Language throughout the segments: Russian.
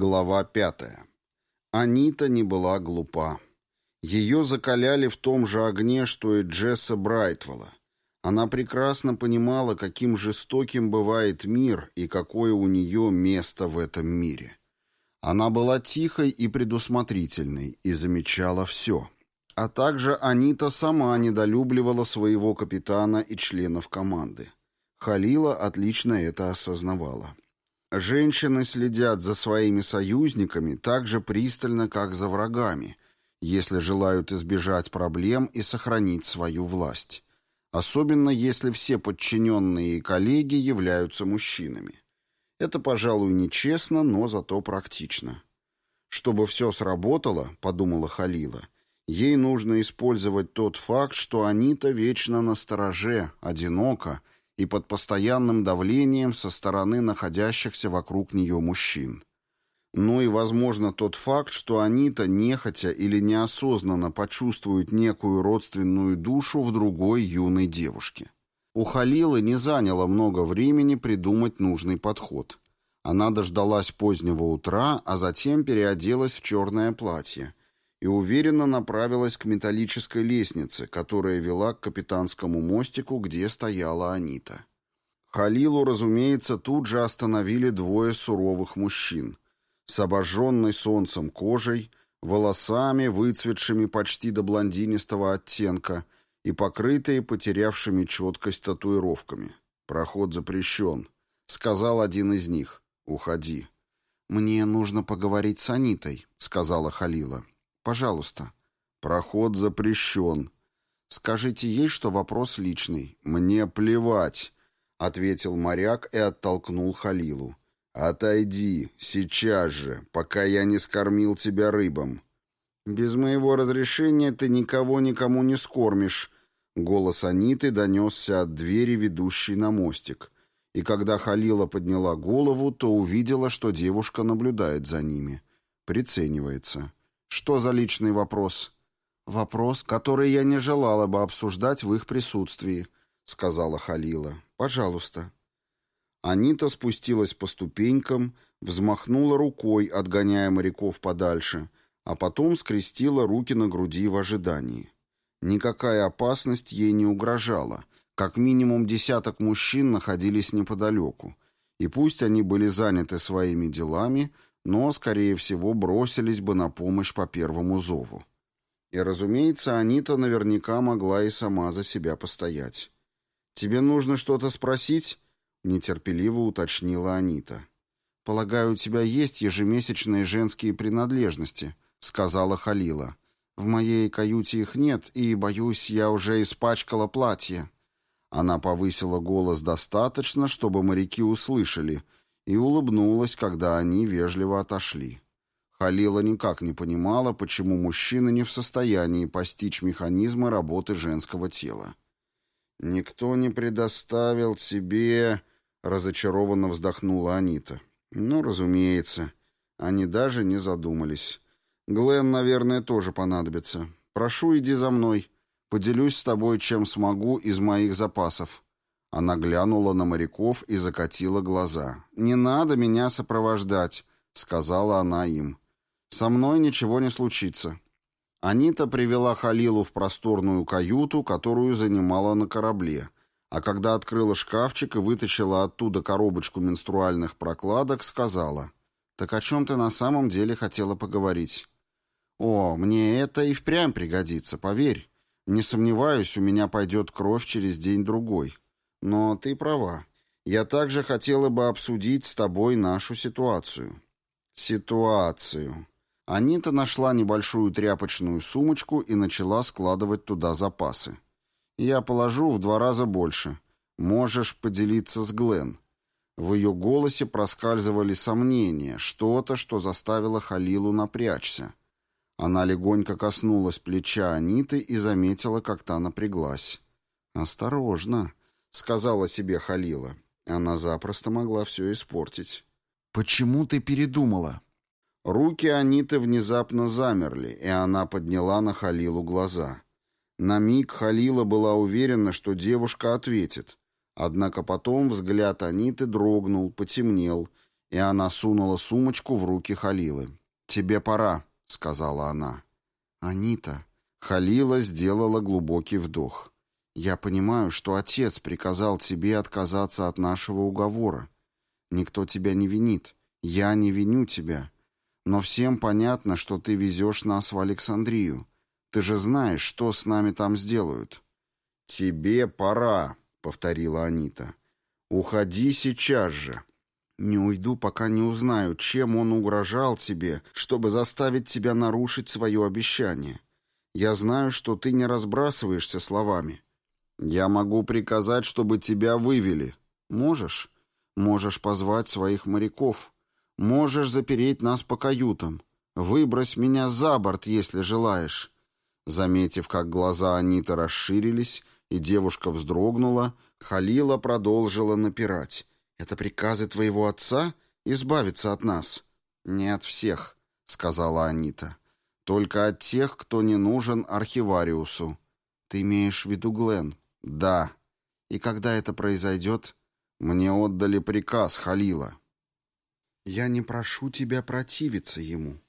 Глава пятая. Анита не была глупа. Ее закаляли в том же огне, что и Джесса Брайтвелла. Она прекрасно понимала, каким жестоким бывает мир и какое у нее место в этом мире. Она была тихой и предусмотрительной и замечала все. А также Анита сама недолюбливала своего капитана и членов команды. Халила отлично это осознавала. Женщины следят за своими союзниками так же пристально, как за врагами, если желают избежать проблем и сохранить свою власть. Особенно если все подчиненные и коллеги являются мужчинами. Это, пожалуй, нечестно, но зато практично. Чтобы все сработало, подумала Халила, ей нужно использовать тот факт, что Анита вечно на стороже, одинока и под постоянным давлением со стороны находящихся вокруг нее мужчин. Ну и, возможно, тот факт, что они-то нехотя или неосознанно почувствуют некую родственную душу в другой юной девушке. У Халилы не заняло много времени придумать нужный подход. Она дождалась позднего утра, а затем переоделась в черное платье и уверенно направилась к металлической лестнице, которая вела к капитанскому мостику, где стояла Анита. Халилу, разумеется, тут же остановили двое суровых мужчин с обожженной солнцем кожей, волосами, выцветшими почти до блондинистого оттенка и покрытые потерявшими четкость татуировками. «Проход запрещен», — сказал один из них. «Уходи». «Мне нужно поговорить с Анитой», — сказала Халила. Пожалуйста. Проход запрещен. Скажите ей, что вопрос личный. Мне плевать, ответил моряк и оттолкнул Халилу. Отойди, сейчас же, пока я не скормил тебя рыбам. Без моего разрешения ты никого никому не скормишь. Голос Аниты донесся от двери, ведущей на мостик. И когда Халила подняла голову, то увидела, что девушка наблюдает за ними. Приценивается. Что за личный вопрос? Вопрос, который я не желала бы обсуждать в их присутствии, сказала Халила. Пожалуйста. Анита спустилась по ступенькам, взмахнула рукой, отгоняя моряков подальше, а потом скрестила руки на груди в ожидании. Никакая опасность ей не угрожала. Как минимум десяток мужчин находились неподалеку. И пусть они были заняты своими делами, но, скорее всего, бросились бы на помощь по первому зову. И, разумеется, Анита наверняка могла и сама за себя постоять. «Тебе нужно что-то спросить?» — нетерпеливо уточнила Анита. «Полагаю, у тебя есть ежемесячные женские принадлежности», — сказала Халила. «В моей каюте их нет, и, боюсь, я уже испачкала платье». Она повысила голос достаточно, чтобы моряки услышали — и улыбнулась, когда они вежливо отошли. Халила никак не понимала, почему мужчины не в состоянии постичь механизмы работы женского тела. «Никто не предоставил тебе...» — разочарованно вздохнула Анита. «Ну, разумеется. Они даже не задумались. Глен, наверное, тоже понадобится. Прошу, иди за мной. Поделюсь с тобой, чем смогу из моих запасов». Она глянула на моряков и закатила глаза. «Не надо меня сопровождать», — сказала она им. «Со мной ничего не случится». Анита привела Халилу в просторную каюту, которую занимала на корабле, а когда открыла шкафчик и вытащила оттуда коробочку менструальных прокладок, сказала, «Так о чем ты на самом деле хотела поговорить?» «О, мне это и впрямь пригодится, поверь. Не сомневаюсь, у меня пойдет кровь через день-другой». Но ты права. Я также хотела бы обсудить с тобой нашу ситуацию. Ситуацию. Анита нашла небольшую тряпочную сумочку и начала складывать туда запасы. Я положу в два раза больше. Можешь поделиться с Глен. В ее голосе проскальзывали сомнения, что-то, что заставило Халилу напрячься. Она легонько коснулась плеча Аниты и заметила, как та напряглась. «Осторожно», — сказала себе Халила. Она запросто могла все испортить. «Почему ты передумала?» Руки Аниты внезапно замерли, и она подняла на Халилу глаза. На миг Халила была уверена, что девушка ответит. Однако потом взгляд Аниты дрогнул, потемнел, И она сунула сумочку в руки Халилы. «Тебе пора», — сказала она. «Анита». Халила сделала глубокий вдох. «Я понимаю, что отец приказал тебе отказаться от нашего уговора. Никто тебя не винит. Я не виню тебя. Но всем понятно, что ты везешь нас в Александрию. Ты же знаешь, что с нами там сделают». «Тебе пора», — повторила Анита. «Уходи сейчас же». «Не уйду, пока не узнаю, чем он угрожал тебе, чтобы заставить тебя нарушить свое обещание. Я знаю, что ты не разбрасываешься словами. Я могу приказать, чтобы тебя вывели. Можешь? Можешь позвать своих моряков. Можешь запереть нас по каютам. Выбрось меня за борт, если желаешь». Заметив, как глаза Аниты расширились, и девушка вздрогнула, Халила продолжила напирать. «Это приказы твоего отца? Избавиться от нас?» «Не от всех», — сказала Анита. «Только от тех, кто не нужен архивариусу». «Ты имеешь в виду Глен?» «Да». «И когда это произойдет?» «Мне отдали приказ, Халила». «Я не прошу тебя противиться ему.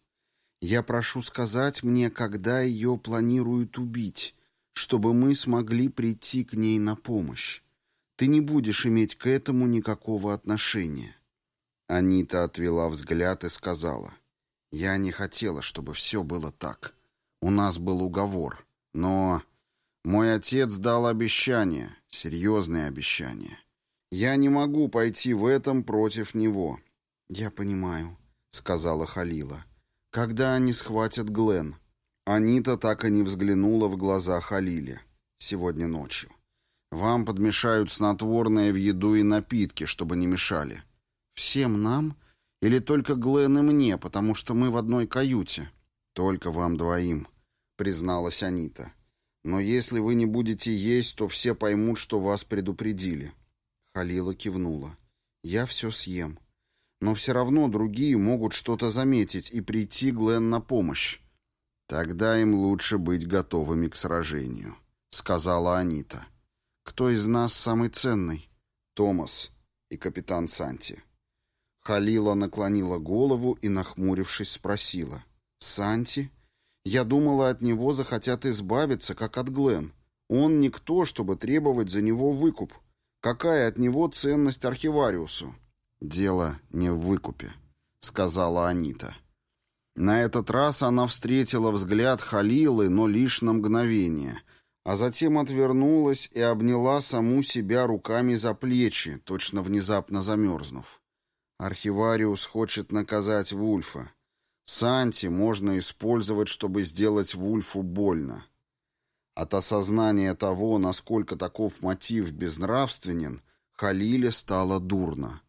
Я прошу сказать мне, когда ее планируют убить, чтобы мы смогли прийти к ней на помощь. Ты не будешь иметь к этому никакого отношения». Анита отвела взгляд и сказала, «Я не хотела, чтобы все было так. У нас был уговор. Но мой отец дал обещание, серьезное обещание. Я не могу пойти в этом против него». «Я понимаю», — сказала Халила. «Когда они схватят Глен?» Анита так и не взглянула в глаза Халиле. «Сегодня ночью». Вам подмешают снотворное в еду и напитки, чтобы не мешали. Всем нам? Или только Глен и мне, потому что мы в одной каюте? Только вам двоим, призналась Анита. Но если вы не будете есть, то все поймут, что вас предупредили. Халила кивнула. Я все съем. Но все равно другие могут что-то заметить и прийти Глен на помощь. Тогда им лучше быть готовыми к сражению, сказала Анита. Кто из нас самый ценный? Томас и капитан Санти. Халила наклонила голову и, нахмурившись, спросила. «Санти? Я думала, от него захотят избавиться, как от Глен. Он никто, чтобы требовать за него выкуп. Какая от него ценность архивариусу?» «Дело не в выкупе», — сказала Анита. На этот раз она встретила взгляд Халилы, но лишь на мгновение — а затем отвернулась и обняла саму себя руками за плечи, точно внезапно замерзнув. Архивариус хочет наказать Вульфа. Санти можно использовать, чтобы сделать Вульфу больно. От осознания того, насколько таков мотив безнравственен, Халиле стало дурно.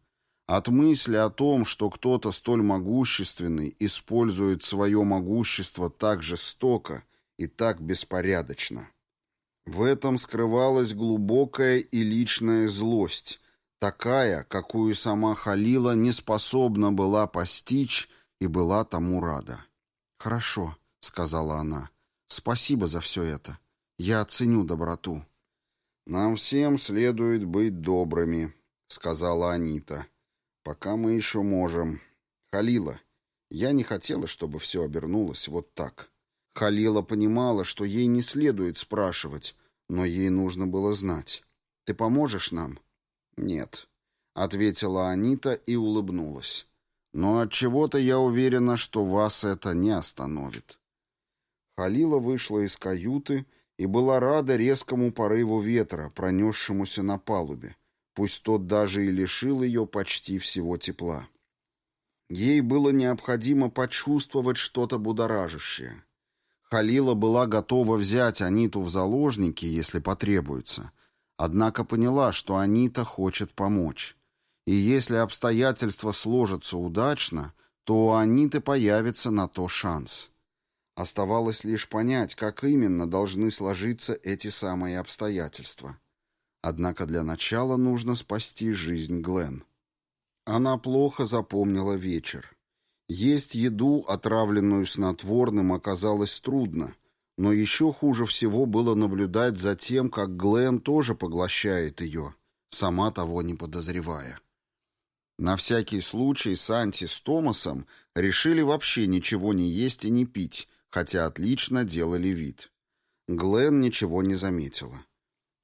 От мысли о том, что кто-то столь могущественный использует свое могущество так жестоко и так беспорядочно. В этом скрывалась глубокая и личная злость, такая, какую сама Халила не способна была постичь и была тому рада. «Хорошо», — сказала она, — «спасибо за все это. Я оценю доброту». «Нам всем следует быть добрыми», — сказала Анита. «Пока мы еще можем. Халила, я не хотела, чтобы все обернулось вот так». Халила понимала, что ей не следует спрашивать, но ей нужно было знать. «Ты поможешь нам?» «Нет», — ответила Анита и улыбнулась. «Но от чего то я уверена, что вас это не остановит». Халила вышла из каюты и была рада резкому порыву ветра, пронесшемуся на палубе, пусть тот даже и лишил ее почти всего тепла. Ей было необходимо почувствовать что-то будоражащее. Халила была готова взять Аниту в заложники, если потребуется, однако поняла, что Анита хочет помочь. И если обстоятельства сложатся удачно, то у Аниты появится на то шанс. Оставалось лишь понять, как именно должны сложиться эти самые обстоятельства. Однако для начала нужно спасти жизнь Глен. Она плохо запомнила вечер. Есть еду, отравленную снотворным, оказалось трудно, но еще хуже всего было наблюдать за тем, как Глен тоже поглощает ее, сама того не подозревая. На всякий случай Санти с Томасом решили вообще ничего не есть и не пить, хотя отлично делали вид. Глен ничего не заметила.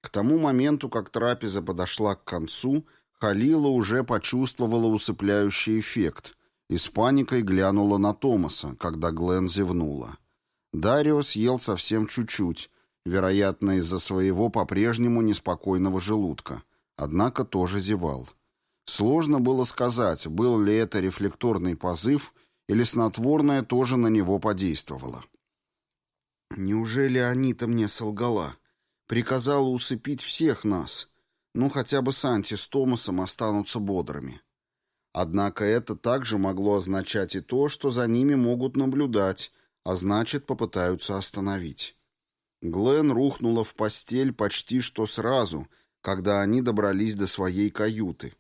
К тому моменту, как трапеза подошла к концу, Халила уже почувствовала усыпляющий эффект и с паникой глянула на Томаса, когда Глен зевнула. Дарио съел совсем чуть-чуть, вероятно, из-за своего по-прежнему неспокойного желудка, однако тоже зевал. Сложно было сказать, был ли это рефлекторный позыв или снотворное тоже на него подействовало. «Неужели Анита мне солгала? Приказала усыпить всех нас. Ну, хотя бы Санти с Томасом останутся бодрыми». Однако это также могло означать и то, что за ними могут наблюдать, а значит, попытаются остановить. Глен рухнула в постель почти что сразу, когда они добрались до своей каюты.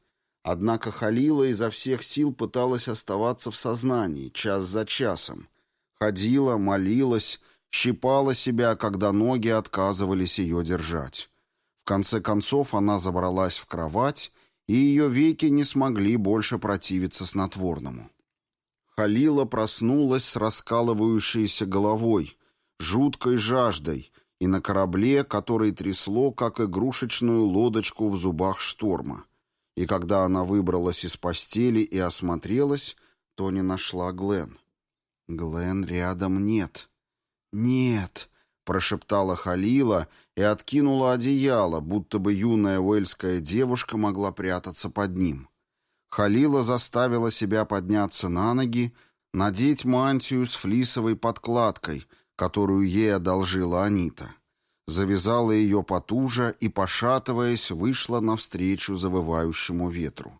Однако Халила изо всех сил пыталась оставаться в сознании, час за часом. Ходила, молилась, щипала себя, когда ноги отказывались ее держать. В конце концов она забралась в кровать, и ее веки не смогли больше противиться снотворному. Халила проснулась с раскалывающейся головой, жуткой жаждой, и на корабле, который трясло, как игрушечную лодочку в зубах шторма. И когда она выбралась из постели и осмотрелась, то не нашла Глен. Глен рядом нет. «Нет», — прошептала Халила и откинула одеяло, будто бы юная уэльская девушка могла прятаться под ним. Халила заставила себя подняться на ноги, надеть мантию с флисовой подкладкой, которую ей одолжила Анита. Завязала ее потуже и, пошатываясь, вышла навстречу завывающему ветру.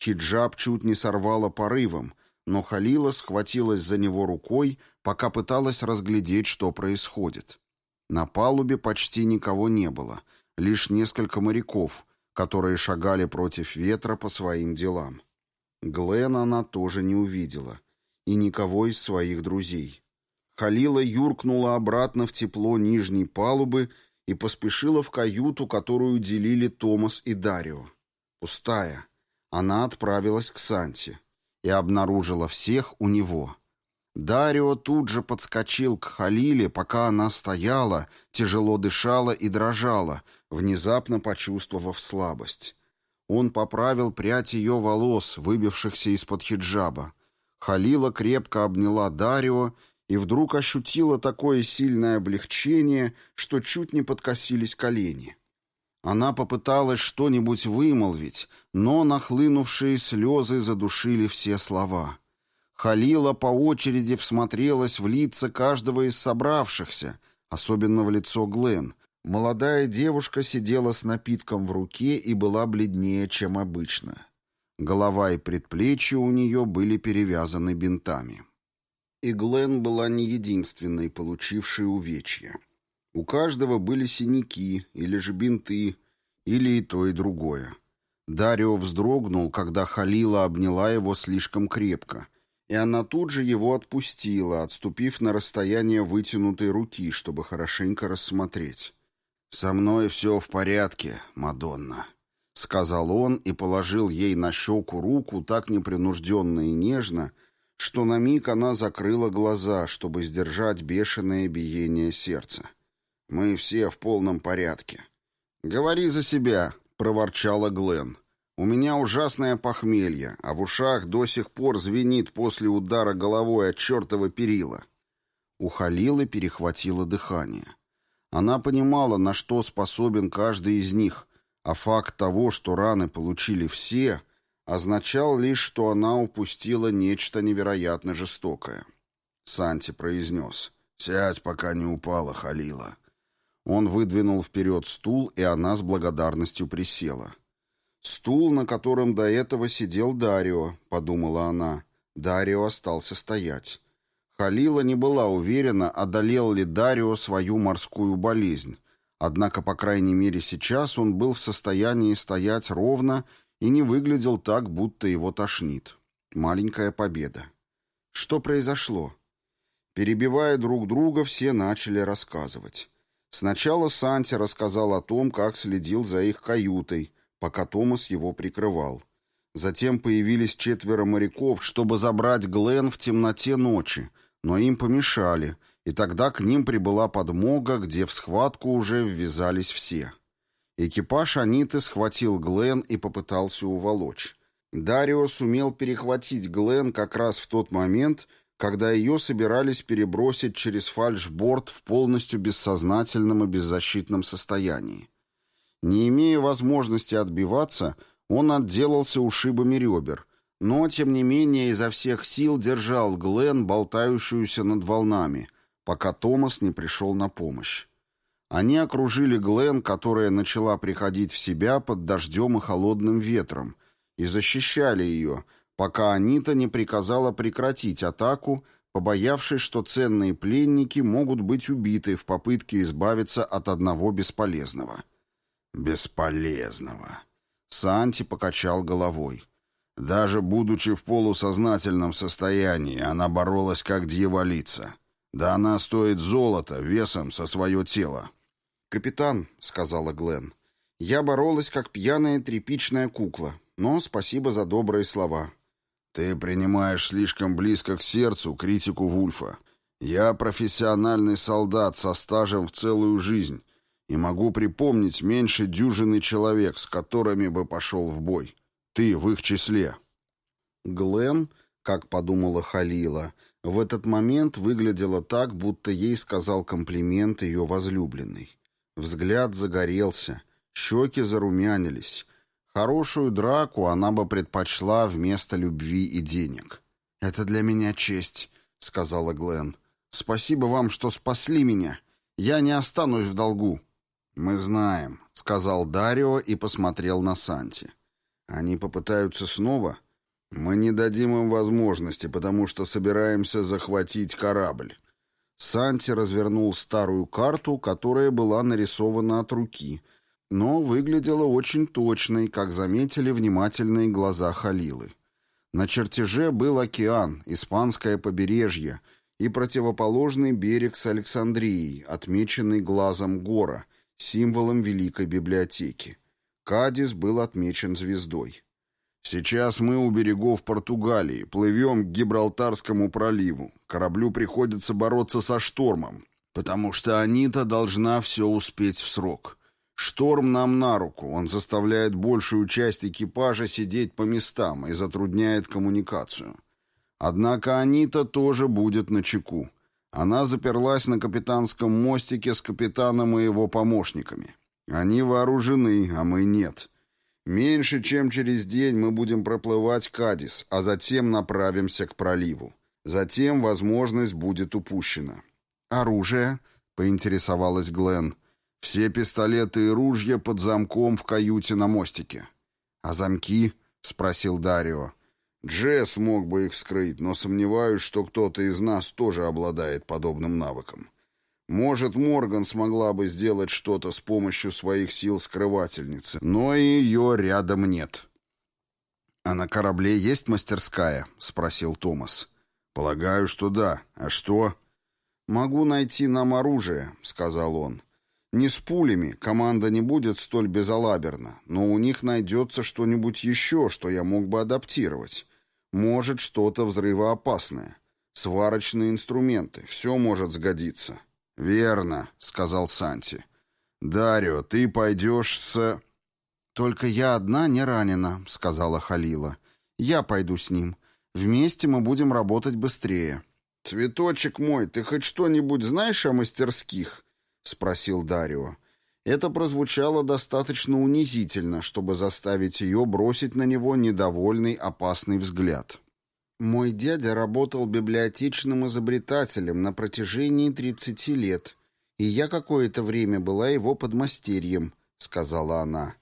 Хиджаб чуть не сорвала порывом, но Халила схватилась за него рукой, пока пыталась разглядеть, что происходит. На палубе почти никого не было, лишь несколько моряков, которые шагали против ветра по своим делам. Глена она тоже не увидела, и никого из своих друзей. Халила юркнула обратно в тепло нижней палубы и поспешила в каюту, которую делили Томас и Дарио. Пустая. Она отправилась к Санте и обнаружила всех у него. Дарио тут же подскочил к Халиле, пока она стояла, тяжело дышала и дрожала, внезапно почувствовав слабость. Он поправил прядь ее волос, выбившихся из-под хиджаба. Халила крепко обняла Дарио и вдруг ощутила такое сильное облегчение, что чуть не подкосились колени. Она попыталась что-нибудь вымолвить, но нахлынувшие слезы задушили все слова. Халила по очереди всмотрелась в лица каждого из собравшихся, особенно в лицо Глен. Молодая девушка сидела с напитком в руке и была бледнее, чем обычно. Голова и предплечья у нее были перевязаны бинтами. И Глен была не единственной, получившей увечья. У каждого были синяки или же бинты, или и то, и другое. Дарио вздрогнул, когда Халила обняла его слишком крепко, и она тут же его отпустила, отступив на расстояние вытянутой руки, чтобы хорошенько рассмотреть. «Со мной все в порядке, Мадонна», — сказал он и положил ей на щеку руку так непринужденно и нежно, что на миг она закрыла глаза, чтобы сдержать бешеное биение сердца. Мы все в полном порядке. Говори за себя, проворчала Глен. У меня ужасное похмелье, а в ушах до сих пор звенит после удара головой от чертова перила. У Халилы перехватило дыхание. Она понимала, на что способен каждый из них, а факт того, что раны получили все, означал лишь, что она упустила нечто невероятно жестокое. Санти произнес «Сядь, пока не упала, Халила». Он выдвинул вперед стул, и она с благодарностью присела. «Стул, на котором до этого сидел Дарио», — подумала она. Дарио остался стоять. Халила не была уверена, одолел ли Дарио свою морскую болезнь. Однако, по крайней мере, сейчас он был в состоянии стоять ровно и не выглядел так, будто его тошнит. Маленькая победа. Что произошло? Перебивая друг друга, все начали рассказывать. Сначала Санти рассказал о том, как следил за их каютой, пока Томас его прикрывал. Затем появились четверо моряков, чтобы забрать Глен в темноте ночи, но им помешали, и тогда к ним прибыла подмога, где в схватку уже ввязались все. Экипаж Аниты схватил Глен и попытался уволочь. Дарио сумел перехватить Глен как раз в тот момент, когда ее собирались перебросить через фальшборд в полностью бессознательном и беззащитном состоянии. Не имея возможности отбиваться, он отделался ушибами ребер, но, тем не менее, изо всех сил держал Глен, болтающуюся над волнами, пока Томас не пришел на помощь. Они окружили Глен, которая начала приходить в себя под дождем и холодным ветром, и защищали ее, пока Анита не приказала прекратить атаку, побоявшись, что ценные пленники могут быть убиты в попытке избавиться от одного бесполезного. «Бесполезного!» Санти покачал головой. Даже будучи в полусознательном состоянии, она боролась как дьяволица. Да она стоит золота весом со свое тело. «Капитан», — сказала Глен, — «я боролась как пьяная тряпичная кукла, но спасибо за добрые слова». «Ты принимаешь слишком близко к сердцу критику Вульфа. Я профессиональный солдат со стажем в целую жизнь и могу припомнить меньше дюжины человек, с которыми бы пошел в бой. Ты в их числе». Глен, как подумала Халила, в этот момент выглядела так, будто ей сказал комплимент ее возлюбленный. Взгляд загорелся, щеки зарумянились. Хорошую драку она бы предпочла вместо любви и денег. «Это для меня честь», — сказала Глен. «Спасибо вам, что спасли меня. Я не останусь в долгу». «Мы знаем», — сказал Дарио и посмотрел на Санти. «Они попытаются снова?» «Мы не дадим им возможности, потому что собираемся захватить корабль». Санти развернул старую карту, которая была нарисована от руки, но выглядела очень точной, как заметили внимательные глаза Халилы. На чертеже был океан, испанское побережье и противоположный берег с Александрией, отмеченный глазом гора — символом Великой Библиотеки. Кадис был отмечен звездой. Сейчас мы у берегов Португалии, плывем к Гибралтарскому проливу. Кораблю приходится бороться со штормом, потому что Анита должна все успеть в срок. Шторм нам на руку, он заставляет большую часть экипажа сидеть по местам и затрудняет коммуникацию. Однако Анита тоже будет на чеку. Она заперлась на капитанском мостике с капитаном и его помощниками. Они вооружены, а мы нет. Меньше чем через день мы будем проплывать Кадис, а затем направимся к проливу. Затем возможность будет упущена. «Оружие?» — поинтересовалась Глен. «Все пистолеты и ружья под замком в каюте на мостике». «А замки?» — спросил Дарио. Джесс мог бы их вскрыть, но сомневаюсь, что кто-то из нас тоже обладает подобным навыком. Может, Морган смогла бы сделать что-то с помощью своих сил скрывательницы, но ее рядом нет. «А на корабле есть мастерская?» — спросил Томас. «Полагаю, что да. А что?» «Могу найти нам оружие», — сказал он. «Не с пулями, команда не будет столь безалаберна, но у них найдется что-нибудь еще, что я мог бы адаптировать. Может, что-то взрывоопасное. Сварочные инструменты. Все может сгодиться. «Верно», — сказал Санти. «Дарио, ты пойдешь с...» «Только я одна не ранена», — сказала Халила. «Я пойду с ним. Вместе мы будем работать быстрее». «Цветочек мой, ты хоть что-нибудь знаешь о мастерских?» — спросил Дарио. Это прозвучало достаточно унизительно, чтобы заставить ее бросить на него недовольный, опасный взгляд. «Мой дядя работал библиотечным изобретателем на протяжении 30 лет, и я какое-то время была его подмастерьем», — сказала она.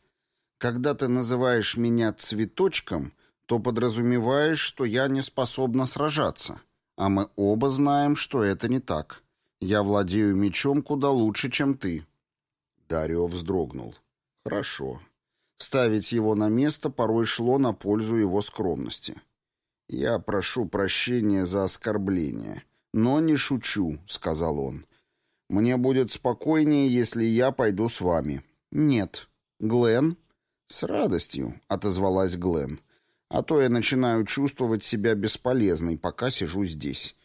«Когда ты называешь меня цветочком, то подразумеваешь, что я не способна сражаться, а мы оба знаем, что это не так. Я владею мечом куда лучше, чем ты». Дарио вздрогнул. Хорошо. Ставить его на место порой шло на пользу его скромности. «Я прошу прощения за оскорбление, но не шучу», — сказал он. «Мне будет спокойнее, если я пойду с вами». «Нет». «Глен?» «С радостью», — отозвалась Глен. А то я начинаю чувствовать себя бесполезной, пока сижу здесь.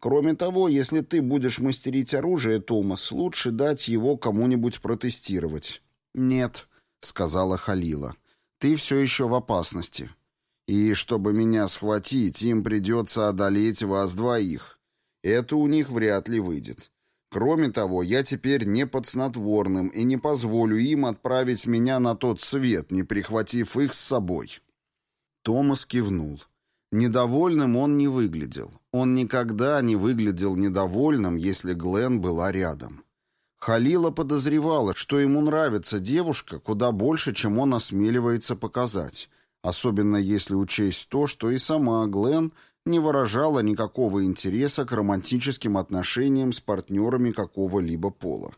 Кроме того, если ты будешь мастерить оружие, Томас, лучше дать его кому-нибудь протестировать. Нет, сказала Халила. Ты все еще в опасности. И чтобы меня схватить, им придется одолеть вас двоих. Это у них вряд ли выйдет. Кроме того, я теперь не под снотворным и не позволю им отправить меня на тот свет, не прихватив их с собой. Томас кивнул. Недовольным он не выглядел. Он никогда не выглядел недовольным, если Глен была рядом. Халила подозревала, что ему нравится девушка куда больше, чем он осмеливается показать, особенно если учесть то, что и сама Глен не выражала никакого интереса к романтическим отношениям с партнерами какого-либо пола.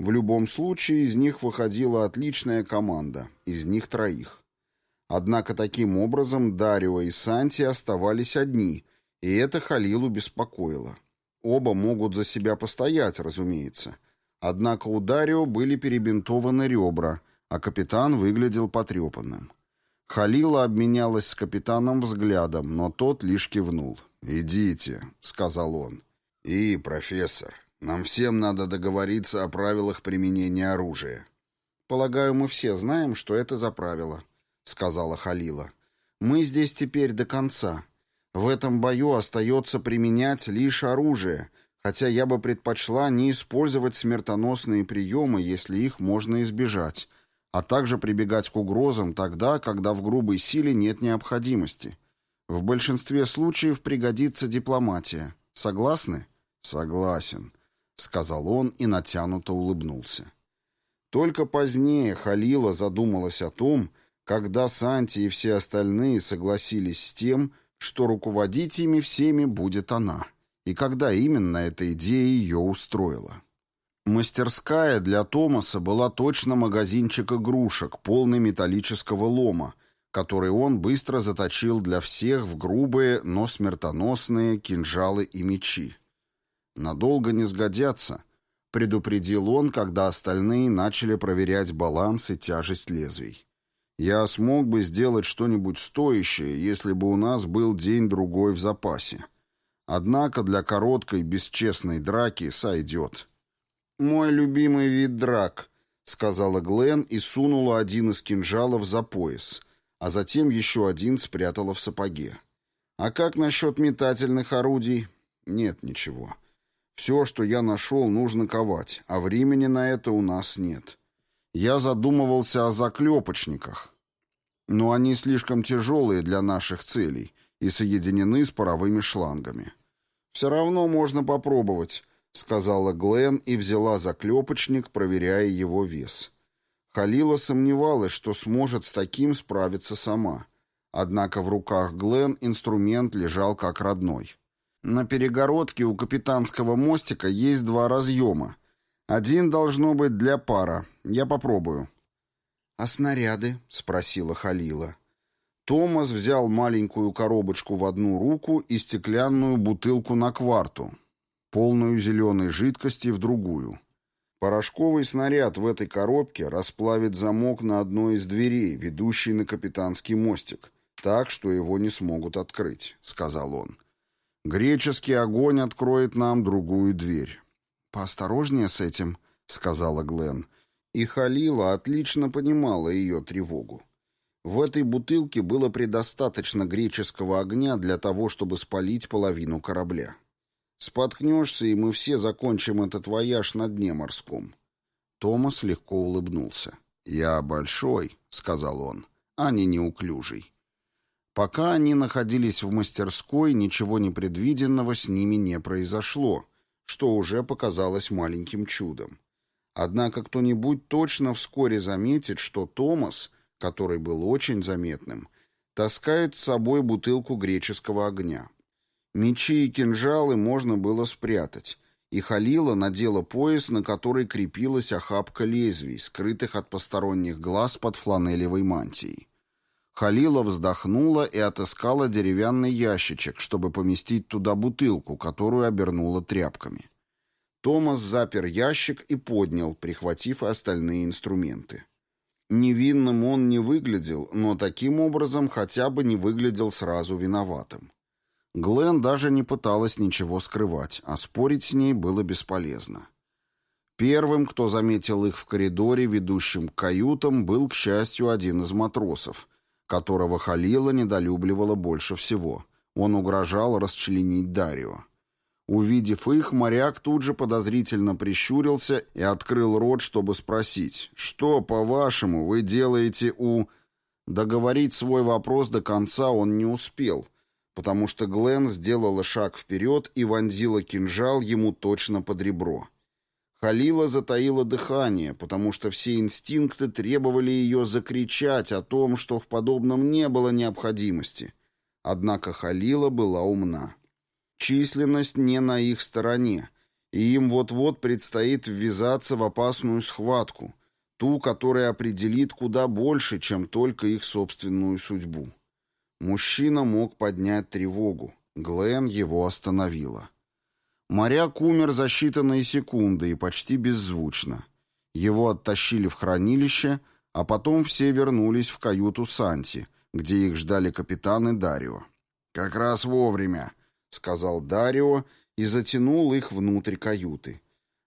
В любом случае из них выходила отличная команда, из них троих. Однако таким образом Дарио и Санти оставались одни, и это Халилу беспокоило. Оба могут за себя постоять, разумеется. Однако у Дарио были перебинтованы ребра, а капитан выглядел потрепанным. Халила обменялась с капитаном взглядом, но тот лишь кивнул. «Идите», — сказал он. «И, профессор, нам всем надо договориться о правилах применения оружия». «Полагаю, мы все знаем, что это за правила», — сказала Халила. «Мы здесь теперь до конца. В этом бою остается применять лишь оружие, хотя я бы предпочла не использовать смертоносные приемы, если их можно избежать, а также прибегать к угрозам тогда, когда в грубой силе нет необходимости. В большинстве случаев пригодится дипломатия. Согласны?» «Согласен», — сказал он и натянуто улыбнулся. Только позднее Халила задумалась о том, когда Санти и все остальные согласились с тем, что руководить ими всеми будет она, и когда именно эта идея ее устроила. Мастерская для Томаса была точно магазинчик игрушек, полный металлического лома, который он быстро заточил для всех в грубые, но смертоносные кинжалы и мечи. «Надолго не сгодятся», — предупредил он, когда остальные начали проверять баланс и тяжесть лезвий. Я смог бы сделать что-нибудь стоящее, если бы у нас был день-другой в запасе. Однако для короткой, бесчестной драки сойдет. «Мой любимый вид драк», — сказала Глен и сунула один из кинжалов за пояс, а затем еще один спрятала в сапоге. «А как насчет метательных орудий?» «Нет, ничего. Все, что я нашел, нужно ковать, а времени на это у нас нет». Я задумывался о заклепочниках, но они слишком тяжелые для наших целей и соединены с паровыми шлангами. «Все равно можно попробовать», — сказала Глен и взяла заклепочник, проверяя его вес. Халила сомневалась, что сможет с таким справиться сама. Однако в руках Глен инструмент лежал как родной. На перегородке у капитанского мостика есть два разъема — один должно быть для пара. Я попробую. А снаряды? спросила Халила. Томас взял маленькую коробочку в одну руку и стеклянную бутылку на кварту, полную зеленой жидкости в другую. Порошковый снаряд в этой коробке расплавит замок на одной из дверей, ведущей на капитанский мостик, так, что его не смогут открыть, сказал он. Греческий огонь откроет нам другую дверь. «Поосторожнее с этим», — сказала Глен. И Халила отлично понимала ее тревогу. В этой бутылке было предостаточно греческого огня для того, чтобы спалить половину корабля. Споткнешься, и мы все закончим этот вояж на дне морском. Томас легко улыбнулся. «Я большой», — сказал он, — «а не неуклюжий». Пока они находились в мастерской, ничего непредвиденного с ними не произошло, что уже показалось маленьким чудом. Однако кто-нибудь точно вскоре заметит, что Томас, который был очень заметным, таскает с собой бутылку греческого огня. Мечи и кинжалы можно было спрятать, и Халила надела пояс, на который крепилась охапка лезвий, скрытых от посторонних глаз под фланелевой мантией. Халила вздохнула и отыскала деревянный ящичек, чтобы поместить туда бутылку, которую обернула тряпками. Томас запер ящик и поднял, прихватив остальные инструменты. Невинным он не выглядел, но таким образом хотя бы не выглядел сразу виноватым. Глен даже не пыталась ничего скрывать, а спорить с ней было бесполезно. Первым, кто заметил их в коридоре, ведущем к каютам, был, к счастью, один из матросов, которого Халила недолюбливала больше всего. Он угрожал расчленить Дарио. Увидев их, моряк тут же подозрительно прищурился и открыл рот, чтобы спросить, «Что, по-вашему, вы делаете у...» Договорить свой вопрос до конца он не успел, потому что Глен сделала шаг вперед и вонзила кинжал ему точно под ребро. Халила затаила дыхание, потому что все инстинкты требовали ее закричать о том, что в подобном не было необходимости. Однако Халила была умна. Численность не на их стороне, и им вот-вот предстоит ввязаться в опасную схватку, ту, которая определит куда больше, чем только их собственную судьбу. Мужчина мог поднять тревогу. Глен его остановила. Моряк умер за считанные секунды и почти беззвучно. Его оттащили в хранилище, а потом все вернулись в каюту Санти, где их ждали капитан и Дарио. «Как раз вовремя», — сказал Дарио и затянул их внутрь каюты.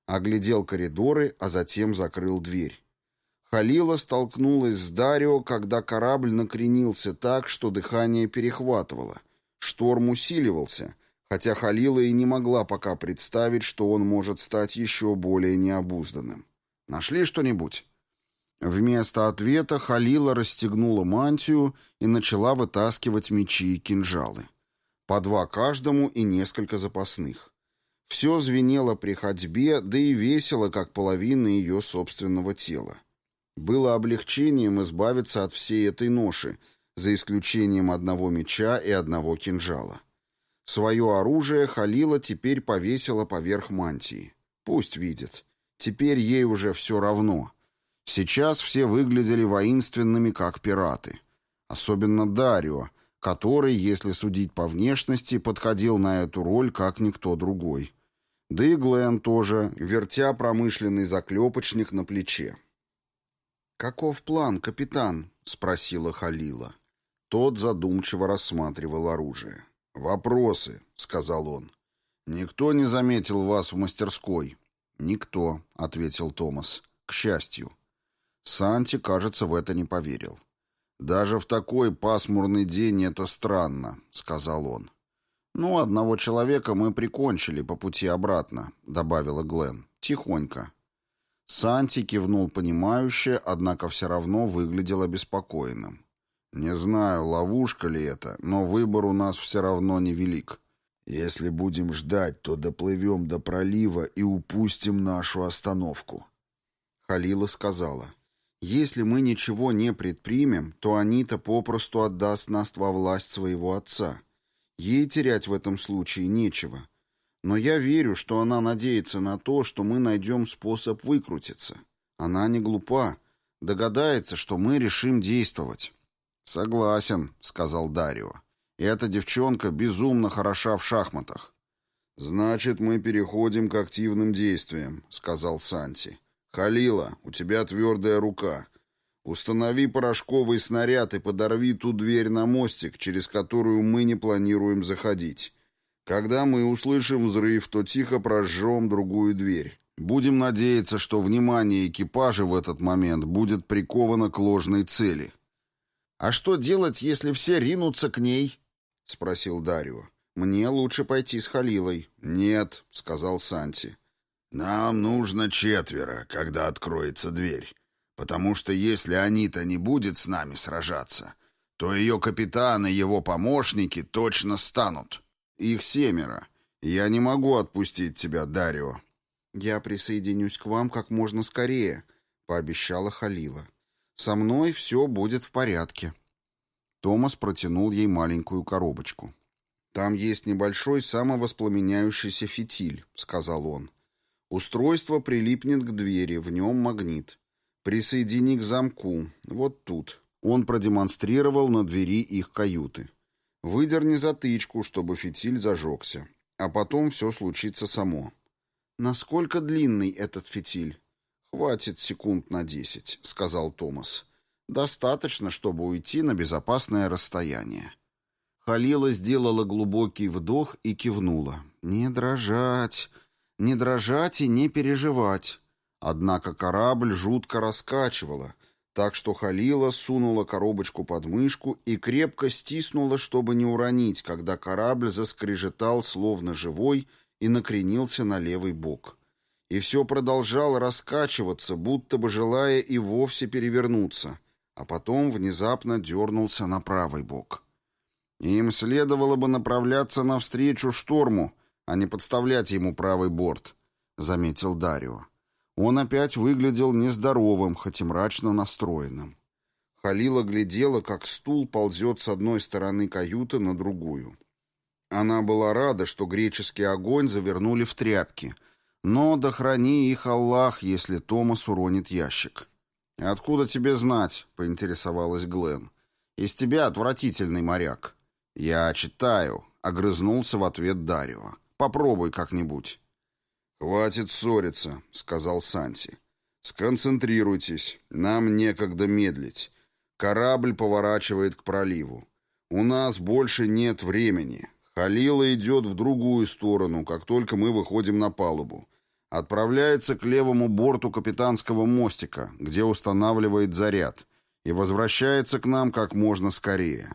Оглядел коридоры, а затем закрыл дверь. Халила столкнулась с Дарио, когда корабль накренился так, что дыхание перехватывало. Шторм усиливался — хотя Халила и не могла пока представить, что он может стать еще более необузданным. «Нашли что-нибудь?» Вместо ответа Халила расстегнула мантию и начала вытаскивать мечи и кинжалы. По два каждому и несколько запасных. Все звенело при ходьбе, да и весело, как половина ее собственного тела. Было облегчением избавиться от всей этой ноши, за исключением одного меча и одного кинжала. Свое оружие Халила теперь повесила поверх мантии. Пусть видит. Теперь ей уже все равно. Сейчас все выглядели воинственными, как пираты. Особенно Дарио, который, если судить по внешности, подходил на эту роль, как никто другой. Да и Глен тоже, вертя промышленный заклепочник на плече. «Каков план, капитан?» — спросила Халила. Тот задумчиво рассматривал оружие. «Вопросы», — сказал он. «Никто не заметил вас в мастерской?» «Никто», — ответил Томас. «К счастью». Санти, кажется, в это не поверил. «Даже в такой пасмурный день это странно», — сказал он. «Ну, одного человека мы прикончили по пути обратно», — добавила Глен. «Тихонько». Санти кивнул понимающе, однако все равно выглядел обеспокоенным. Не знаю, ловушка ли это, но выбор у нас все равно невелик. Если будем ждать, то доплывем до пролива и упустим нашу остановку. Халила сказала, если мы ничего не предпримем, то Анита попросту отдаст нас во власть своего отца. Ей терять в этом случае нечего. Но я верю, что она надеется на то, что мы найдем способ выкрутиться. Она не глупа, догадается, что мы решим действовать. «Согласен», — сказал Дарио. «Эта девчонка безумно хороша в шахматах». «Значит, мы переходим к активным действиям», — сказал Санти. «Халила, у тебя твердая рука. Установи порошковый снаряд и подорви ту дверь на мостик, через которую мы не планируем заходить. Когда мы услышим взрыв, то тихо прожжем другую дверь. Будем надеяться, что внимание экипажа в этот момент будет приковано к ложной цели». «А что делать, если все ринутся к ней?» — спросил Дарио. «Мне лучше пойти с Халилой». «Нет», — сказал Санти. «Нам нужно четверо, когда откроется дверь, потому что если Анита не будет с нами сражаться, то ее капитан и его помощники точно станут. Их семеро. Я не могу отпустить тебя, Дарио». «Я присоединюсь к вам как можно скорее», — пообещала Халила. Со мной все будет в порядке. Томас протянул ей маленькую коробочку. Там есть небольшой самовоспламеняющийся фитиль, сказал он. Устройство прилипнет к двери, в нем магнит. Присоедини к замку, вот тут. Он продемонстрировал на двери их каюты. Выдерни затычку, чтобы фитиль зажегся. А потом все случится само. Насколько длинный этот фитиль? «Хватит секунд на десять», — сказал Томас. Достаточно, чтобы уйти на безопасное расстояние. Халила сделала глубокий вдох и кивнула. «Не дрожать, не дрожать и не переживать». Однако корабль жутко раскачивало, так что Халила сунула коробочку под мышку и крепко стиснула, чтобы не уронить, когда корабль заскрежетал, словно живой, и накренился на левый бок. И все продолжал раскачиваться, будто бы желая и вовсе перевернуться, а потом внезапно дернулся на правый бок. Им следовало бы направляться навстречу шторму, а не подставлять ему правый борт, — заметил Дарио. Он опять выглядел нездоровым, хоть и мрачно настроенным. Халила глядела, как стул ползет с одной стороны каюты на другую. Она была рада, что греческий огонь завернули в тряпки, но да храни их Аллах, если Томас уронит ящик. «Откуда тебе знать?» — поинтересовалась Глен. «Из тебя отвратительный моряк». «Я читаю», — огрызнулся в ответ Дарио. «Попробуй как-нибудь». «Хватит ссориться», — сказал Санти. «Сконцентрируйтесь, нам некогда медлить. Корабль поворачивает к проливу. У нас больше нет времени. Халила идет в другую сторону, как только мы выходим на палубу. Отправляется к левому борту капитанского мостика, где устанавливает заряд, и возвращается к нам как можно скорее.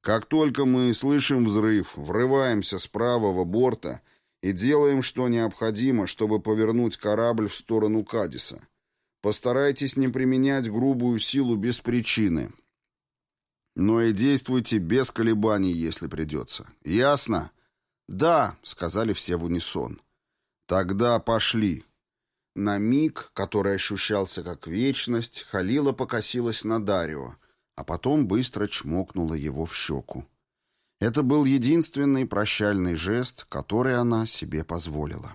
Как только мы слышим взрыв, врываемся с правого борта — и делаем, что необходимо, чтобы повернуть корабль в сторону Кадиса. Постарайтесь не применять грубую силу без причины. Но и действуйте без колебаний, если придется. Ясно? Да, сказали все в унисон. Тогда пошли. На миг, который ощущался как вечность, Халила покосилась на Дарио, а потом быстро чмокнула его в щеку. Это был единственный прощальный жест, который она себе позволила.